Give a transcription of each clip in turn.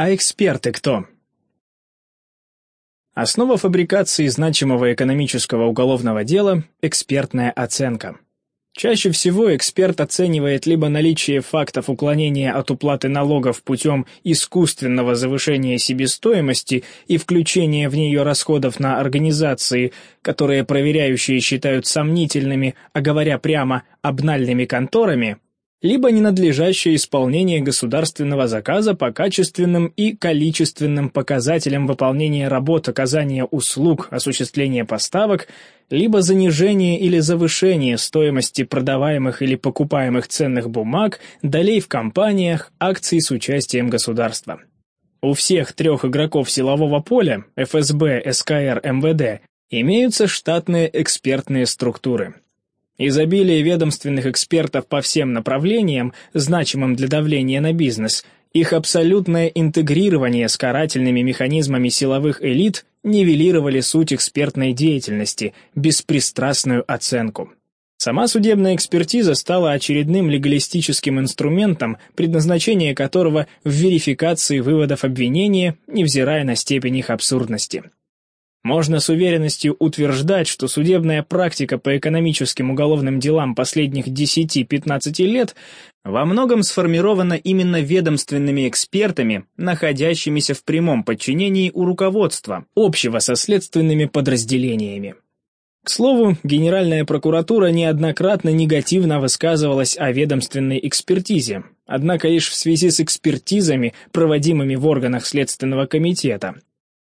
А эксперты кто? Основа фабрикации значимого экономического уголовного дела – экспертная оценка. Чаще всего эксперт оценивает либо наличие фактов уклонения от уплаты налогов путем искусственного завышения себестоимости и включения в нее расходов на организации, которые проверяющие считают сомнительными, а говоря прямо, обнальными конторами – либо ненадлежащее исполнение государственного заказа по качественным и количественным показателям выполнения работ, оказания услуг, осуществления поставок, либо занижение или завышение стоимости продаваемых или покупаемых ценных бумаг, долей в компаниях, акций с участием государства. У всех трех игроков силового поля – ФСБ, СКР, МВД – имеются штатные экспертные структуры – Изобилие ведомственных экспертов по всем направлениям, значимым для давления на бизнес, их абсолютное интегрирование с карательными механизмами силовых элит нивелировали суть экспертной деятельности, беспристрастную оценку. Сама судебная экспертиза стала очередным легалистическим инструментом, предназначение которого в верификации выводов обвинения, невзирая на степень их абсурдности. Можно с уверенностью утверждать, что судебная практика по экономическим уголовным делам последних 10-15 лет во многом сформирована именно ведомственными экспертами, находящимися в прямом подчинении у руководства, общего со следственными подразделениями. К слову, Генеральная прокуратура неоднократно негативно высказывалась о ведомственной экспертизе, однако лишь в связи с экспертизами, проводимыми в органах Следственного комитета,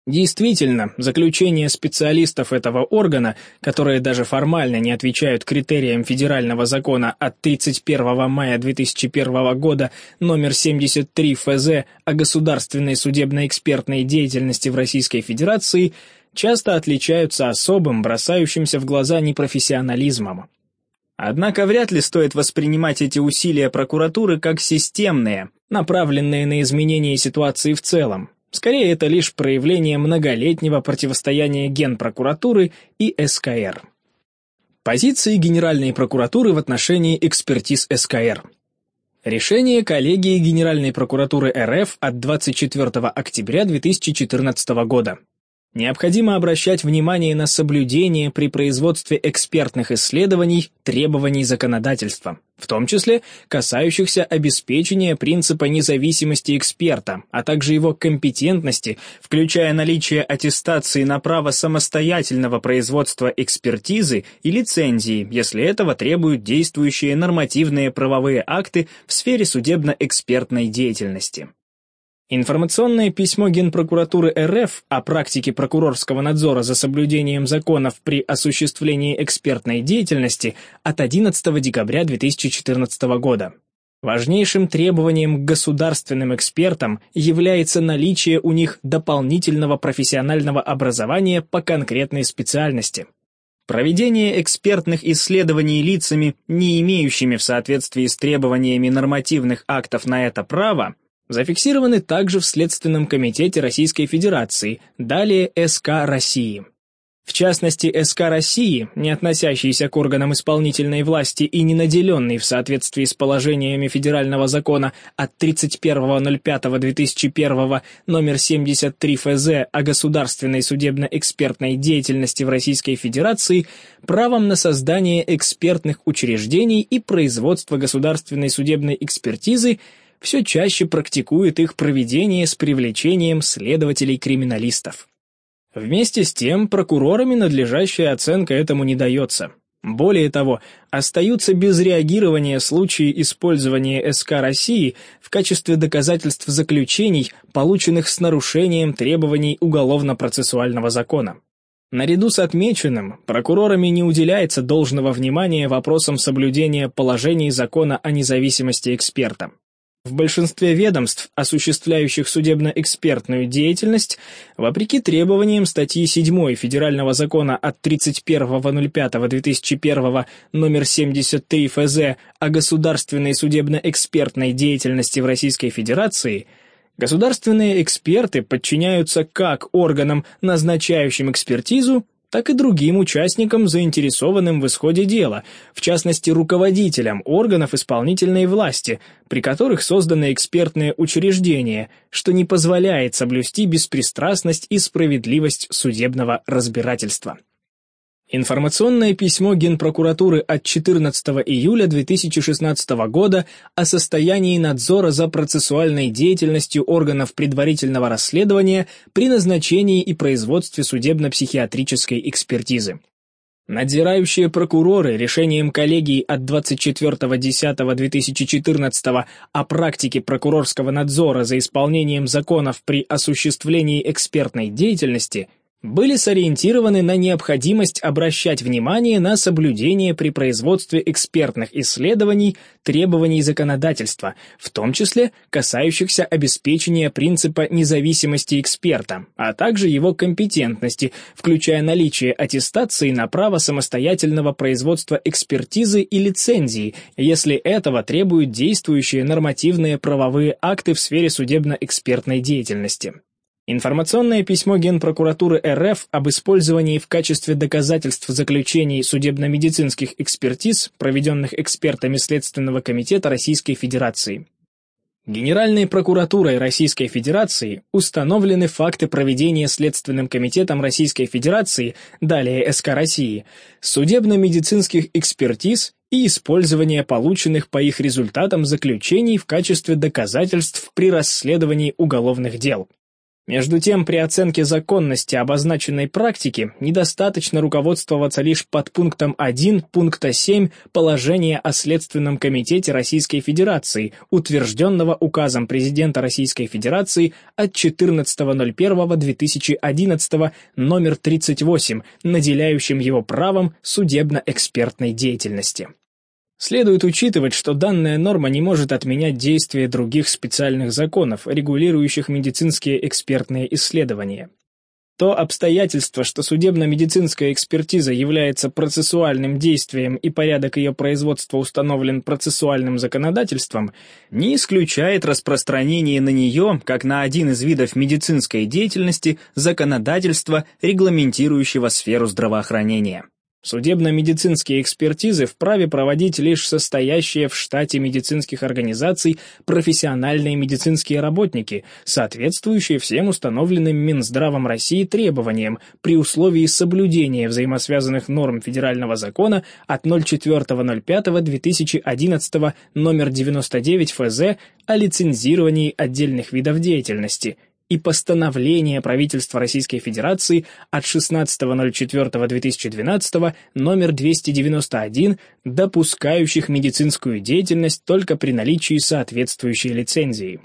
Действительно, заключения специалистов этого органа, которые даже формально не отвечают критериям федерального закона от 31 мая 2001 года номер 73 ФЗ о государственной судебно-экспертной деятельности в Российской Федерации, часто отличаются особым, бросающимся в глаза непрофессионализмом. Однако вряд ли стоит воспринимать эти усилия прокуратуры как системные, направленные на изменение ситуации в целом, Скорее, это лишь проявление многолетнего противостояния Генпрокуратуры и СКР. Позиции Генеральной прокуратуры в отношении экспертиз СКР. Решение коллегии Генеральной прокуратуры РФ от 24 октября 2014 года. Необходимо обращать внимание на соблюдение при производстве экспертных исследований требований законодательства, в том числе касающихся обеспечения принципа независимости эксперта, а также его компетентности, включая наличие аттестации на право самостоятельного производства экспертизы и лицензии, если этого требуют действующие нормативные правовые акты в сфере судебно-экспертной деятельности. Информационное письмо Генпрокуратуры РФ о практике прокурорского надзора за соблюдением законов при осуществлении экспертной деятельности от 11 декабря 2014 года. Важнейшим требованием к государственным экспертам является наличие у них дополнительного профессионального образования по конкретной специальности. Проведение экспертных исследований лицами, не имеющими в соответствии с требованиями нормативных актов на это право, зафиксированы также в Следственном комитете Российской Федерации, далее СК России. В частности, СК России, не относящийся к органам исполнительной власти и не наделенный в соответствии с положениями федерального закона от 31.05.2001 номер 73 ФЗ о государственной судебно-экспертной деятельности в Российской Федерации, правом на создание экспертных учреждений и производство государственной судебной экспертизы – все чаще практикует их проведение с привлечением следователей-криминалистов. Вместе с тем, прокурорами надлежащая оценка этому не дается. Более того, остаются без реагирования случаи использования СК России в качестве доказательств заключений, полученных с нарушением требований уголовно-процессуального закона. Наряду с отмеченным, прокурорами не уделяется должного внимания вопросам соблюдения положений закона о независимости эксперта. В большинстве ведомств, осуществляющих судебно-экспертную деятельность, вопреки требованиям статьи 7 Федерального закона от 31.05.2001 номер 73 ФЗ о государственной судебно-экспертной деятельности в Российской Федерации, государственные эксперты подчиняются как органам, назначающим экспертизу, так и другим участникам, заинтересованным в исходе дела, в частности руководителям органов исполнительной власти, при которых созданы экспертные учреждения, что не позволяет соблюсти беспристрастность и справедливость судебного разбирательства. Информационное письмо Генпрокуратуры от 14 июля 2016 года о состоянии надзора за процессуальной деятельностью органов предварительного расследования при назначении и производстве судебно-психиатрической экспертизы. Надзирающие прокуроры решением коллегии от 24.10.2014 о практике прокурорского надзора за исполнением законов при осуществлении экспертной деятельности – были сориентированы на необходимость обращать внимание на соблюдение при производстве экспертных исследований требований законодательства, в том числе касающихся обеспечения принципа независимости эксперта, а также его компетентности, включая наличие аттестации на право самостоятельного производства экспертизы и лицензии, если этого требуют действующие нормативные правовые акты в сфере судебно-экспертной деятельности. Информационное письмо Генпрокуратуры РФ об использовании в качестве доказательств заключений судебно-медицинских экспертиз, проведенных экспертами Следственного комитета Российской Федерации. Генеральной прокуратурой Российской Федерации установлены факты проведения Следственным комитетом Российской Федерации, далее СК России, судебно-медицинских экспертиз и использования полученных по их результатам заключений в качестве доказательств при расследовании уголовных дел. Между тем, при оценке законности обозначенной практики недостаточно руководствоваться лишь под пунктом 1 пункта 7 положения о Следственном комитете Российской Федерации, утвержденного указом президента Российской Федерации от 14.01.2011 номер 38, наделяющим его правом судебно-экспертной деятельности. Следует учитывать, что данная норма не может отменять действие других специальных законов, регулирующих медицинские экспертные исследования. То обстоятельство, что судебно-медицинская экспертиза является процессуальным действием и порядок ее производства установлен процессуальным законодательством, не исключает распространение на нее, как на один из видов медицинской деятельности, законодательства, регламентирующего сферу здравоохранения. Судебно-медицинские экспертизы вправе проводить лишь состоящие в штате медицинских организаций профессиональные медицинские работники, соответствующие всем установленным Минздравом России требованиям при условии соблюдения взаимосвязанных норм федерального закона от 04.05.2011 номер 99 ФЗ о лицензировании отдельных видов деятельности – и постановление правительства Российской Федерации от 16.04.2012 номер 291, допускающих медицинскую деятельность только при наличии соответствующей лицензии.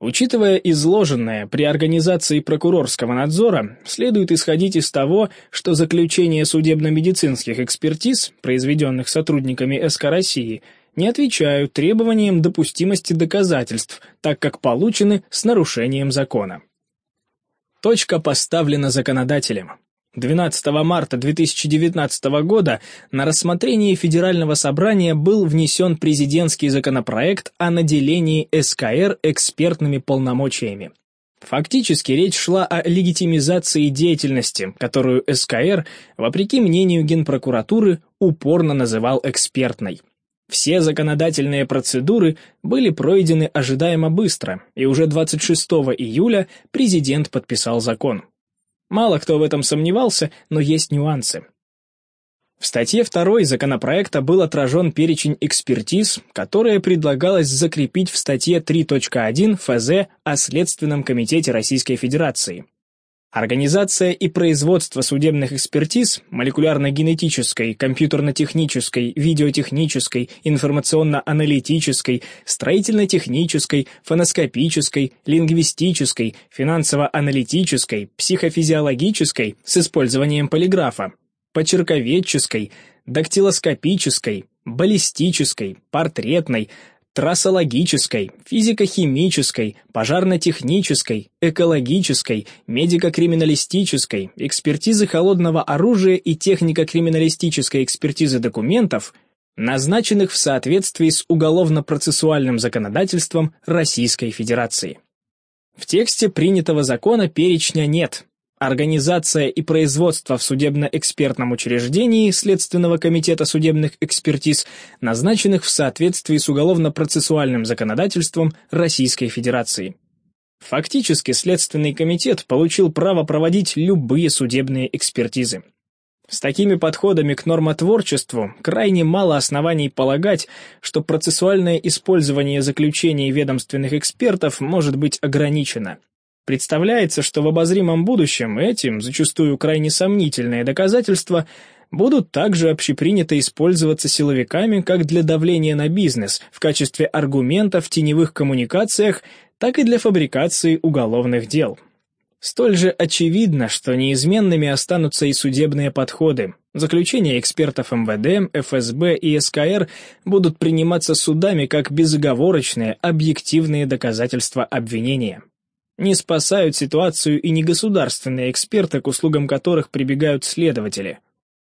Учитывая изложенное, при организации прокурорского надзора следует исходить из того, что заключение судебно-медицинских экспертиз, произведенных сотрудниками СК России, не отвечают требованиям допустимости доказательств, так как получены с нарушением закона. Точка поставлена законодателем. 12 марта 2019 года на рассмотрение Федерального собрания был внесен президентский законопроект о наделении СКР экспертными полномочиями. Фактически речь шла о легитимизации деятельности, которую СКР, вопреки мнению Генпрокуратуры, упорно называл экспертной. Все законодательные процедуры были пройдены ожидаемо быстро, и уже 26 июля президент подписал закон. Мало кто в этом сомневался, но есть нюансы. В статье 2 законопроекта был отражен перечень экспертиз, которые предлагалось закрепить в статье 3.1 ФЗ о Следственном комитете Российской Федерации. Организация и производство судебных экспертиз молекулярно-генетической, компьютерно-технической, видеотехнической, информационно-аналитической, строительно-технической, фоноскопической, лингвистической, финансово-аналитической, психофизиологической с использованием полиграфа, почерковедческой, дактилоскопической, баллистической, портретной, трассологической, физико-химической, пожарно-технической, экологической, медико-криминалистической, экспертизы холодного оружия и технико-криминалистической экспертизы документов, назначенных в соответствии с уголовно-процессуальным законодательством Российской Федерации. В тексте принятого закона перечня нет, Организация и производство в судебно-экспертном учреждении Следственного комитета судебных экспертиз, назначенных в соответствии с уголовно-процессуальным законодательством Российской Федерации. Фактически Следственный комитет получил право проводить любые судебные экспертизы. С такими подходами к нормотворчеству крайне мало оснований полагать, что процессуальное использование заключений ведомственных экспертов может быть ограничено. Представляется, что в обозримом будущем этим, зачастую крайне сомнительные доказательства, будут также общепринято использоваться силовиками как для давления на бизнес в качестве аргумента в теневых коммуникациях, так и для фабрикации уголовных дел. Столь же очевидно, что неизменными останутся и судебные подходы. Заключения экспертов МВД, ФСБ и СКР будут приниматься судами как безоговорочные, объективные доказательства обвинения. Не спасают ситуацию и негосударственные эксперты, к услугам которых прибегают следователи.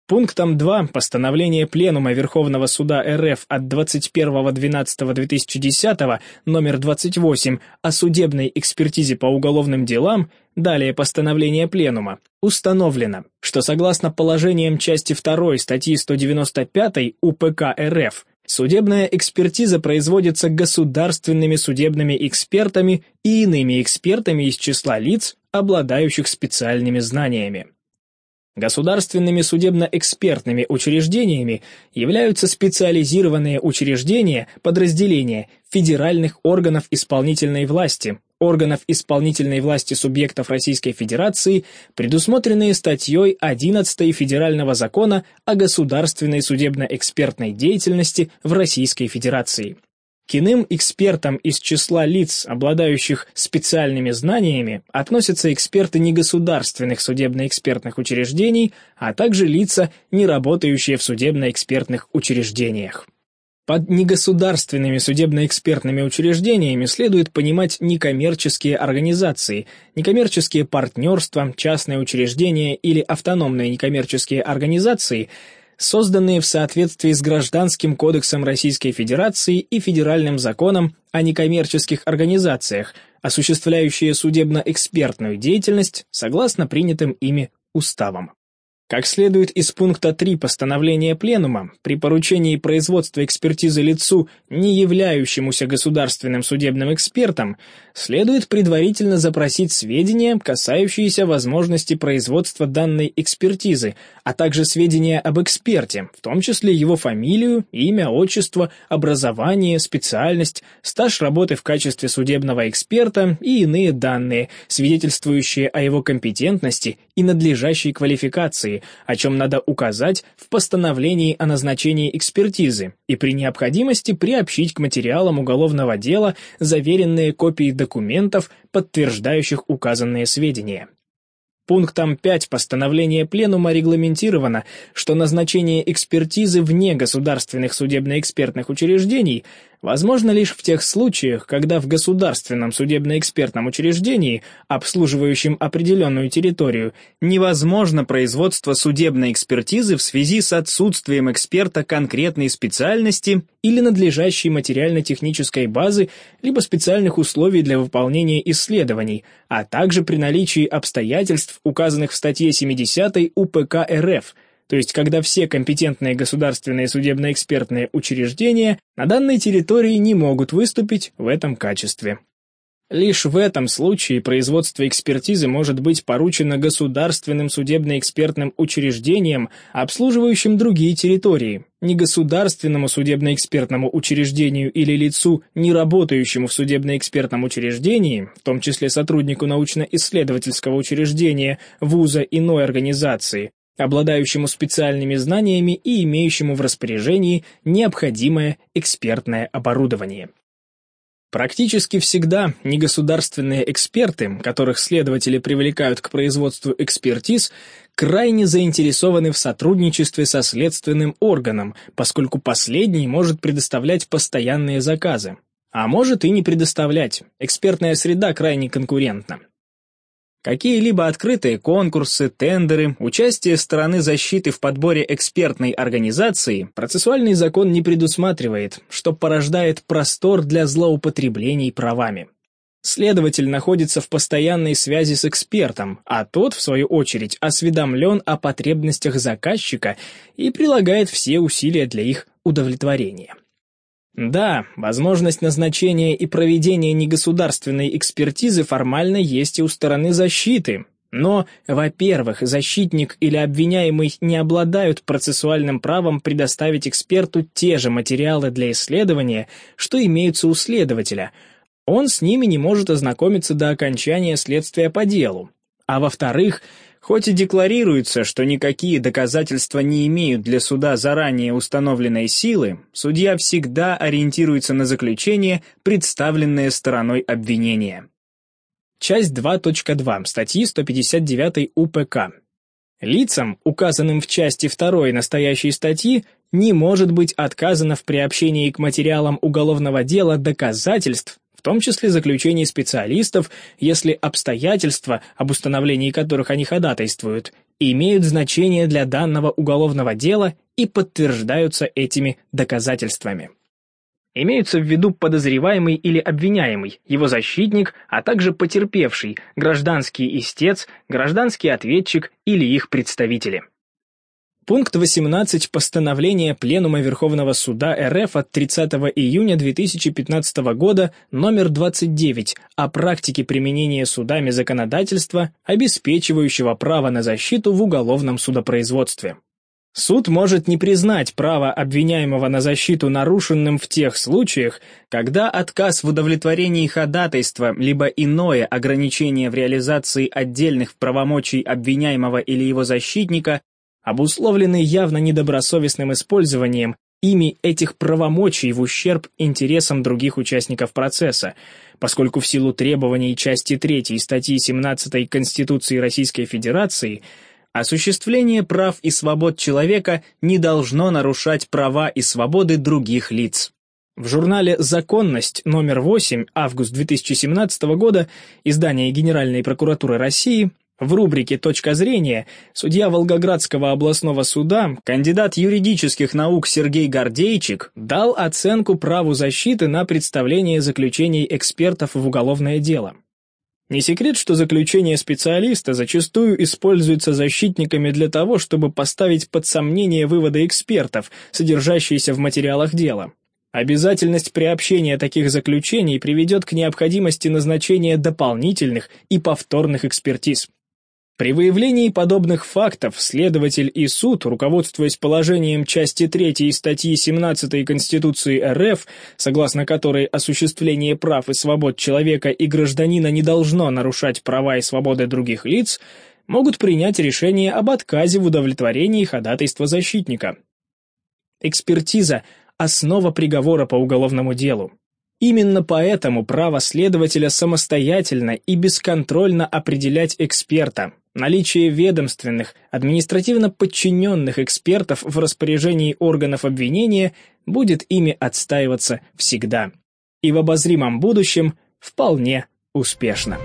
Пунктом 2 постановления Пленума Верховного Суда РФ от 21.12.2010 номер 28 о судебной экспертизе по уголовным делам, далее постановление Пленума, установлено, что согласно положениям части 2 статьи 195 УПК РФ Судебная экспертиза производится государственными судебными экспертами и иными экспертами из числа лиц, обладающих специальными знаниями. Государственными судебно-экспертными учреждениями являются специализированные учреждения, подразделения федеральных органов исполнительной власти, органов исполнительной власти субъектов Российской Федерации, предусмотренные статьей 11 Федерального закона о государственной судебно-экспертной деятельности в Российской Федерации. К иным экспертам из числа лиц, обладающих специальными знаниями, относятся эксперты негосударственных судебно-экспертных учреждений, а также лица, не работающие в судебно-экспертных учреждениях. Под негосударственными судебно-экспертными учреждениями следует понимать некоммерческие организации, некоммерческие партнерства, частные учреждения или автономные некоммерческие организации – созданные в соответствии с Гражданским кодексом Российской Федерации и Федеральным законом о некоммерческих организациях, осуществляющие судебно-экспертную деятельность согласно принятым ими уставам. Как следует из пункта 3 постановления Пленума, при поручении производства экспертизы лицу, не являющемуся государственным судебным экспертом, следует предварительно запросить сведения, касающиеся возможности производства данной экспертизы, а также сведения об эксперте, в том числе его фамилию, имя, отчество, образование, специальность, стаж работы в качестве судебного эксперта и иные данные, свидетельствующие о его компетентности и надлежащей квалификации, о чем надо указать в постановлении о назначении экспертизы и при необходимости приобщить к материалам уголовного дела заверенные копии документов, подтверждающих указанные сведения. Пунктом 5 постановления Пленума регламентировано, что назначение экспертизы вне государственных судебно-экспертных учреждений возможно лишь в тех случаях, когда в государственном судебно-экспертном учреждении, обслуживающем определенную территорию, невозможно производство судебной экспертизы в связи с отсутствием эксперта конкретной специальности или надлежащей материально-технической базы, либо специальных условий для выполнения исследований, а также при наличии обстоятельств, указанных в статье 70 УПК РФ – то есть когда все компетентные государственные судебно-экспертные учреждения на данной территории не могут выступить в этом качестве. Лишь в этом случае производство экспертизы может быть поручено государственным судебно-экспертным учреждениям, обслуживающим другие территории, негосударственному судебно-экспертному учреждению или лицу, не работающему в судебно-экспертном учреждении, в том числе сотруднику научно-исследовательского учреждения, вуза иной организации, обладающему специальными знаниями и имеющему в распоряжении необходимое экспертное оборудование. Практически всегда негосударственные эксперты, которых следователи привлекают к производству экспертиз, крайне заинтересованы в сотрудничестве со следственным органом, поскольку последний может предоставлять постоянные заказы. А может и не предоставлять. Экспертная среда крайне конкурентна. Какие-либо открытые конкурсы, тендеры, участие стороны защиты в подборе экспертной организации процессуальный закон не предусматривает, что порождает простор для злоупотреблений правами. Следователь находится в постоянной связи с экспертом, а тот, в свою очередь, осведомлен о потребностях заказчика и прилагает все усилия для их удовлетворения. Да, возможность назначения и проведения негосударственной экспертизы формально есть и у стороны защиты, но, во-первых, защитник или обвиняемый не обладают процессуальным правом предоставить эксперту те же материалы для исследования, что имеются у следователя – он с ними не может ознакомиться до окончания следствия по делу. А во-вторых, хоть и декларируется, что никакие доказательства не имеют для суда заранее установленной силы, судья всегда ориентируется на заключение, представленное стороной обвинения. Часть 2.2 статьи 159 УПК. Лицам, указанным в части 2 настоящей статьи, не может быть отказано в приобщении к материалам уголовного дела доказательств, в том числе заключений специалистов, если обстоятельства, об установлении которых они ходатайствуют, имеют значение для данного уголовного дела и подтверждаются этими доказательствами. Имеются в виду подозреваемый или обвиняемый, его защитник, а также потерпевший, гражданский истец, гражданский ответчик или их представители. Пункт 18 постановления Пленума Верховного Суда РФ от 30 июня 2015 года номер 29 о практике применения судами законодательства, обеспечивающего право на защиту в уголовном судопроизводстве. Суд может не признать право обвиняемого на защиту нарушенным в тех случаях, когда отказ в удовлетворении ходатайства либо иное ограничение в реализации отдельных правомочий обвиняемого или его защитника обусловлены явно недобросовестным использованием ими этих правомочий в ущерб интересам других участников процесса, поскольку в силу требований части 3 статьи 17 Конституции Российской Федерации осуществление прав и свобод человека не должно нарушать права и свободы других лиц. В журнале «Законность» номер 8, август 2017 года, издание Генеральной прокуратуры России, в рубрике «Точка зрения» судья Волгоградского областного суда, кандидат юридических наук Сергей Гордейчик, дал оценку праву защиты на представление заключений экспертов в уголовное дело. Не секрет, что заключение специалиста зачастую используется защитниками для того, чтобы поставить под сомнение выводы экспертов, содержащиеся в материалах дела. Обязательность приобщения таких заключений приведет к необходимости назначения дополнительных и повторных экспертиз. При выявлении подобных фактов следователь и суд, руководствуясь положением части 3 статьи 17 Конституции РФ, согласно которой осуществление прав и свобод человека и гражданина не должно нарушать права и свободы других лиц, могут принять решение об отказе в удовлетворении ходатайства защитника. Экспертиза – основа приговора по уголовному делу. Именно поэтому право следователя самостоятельно и бесконтрольно определять эксперта, наличие ведомственных, административно подчиненных экспертов в распоряжении органов обвинения будет ими отстаиваться всегда. И в обозримом будущем вполне успешно.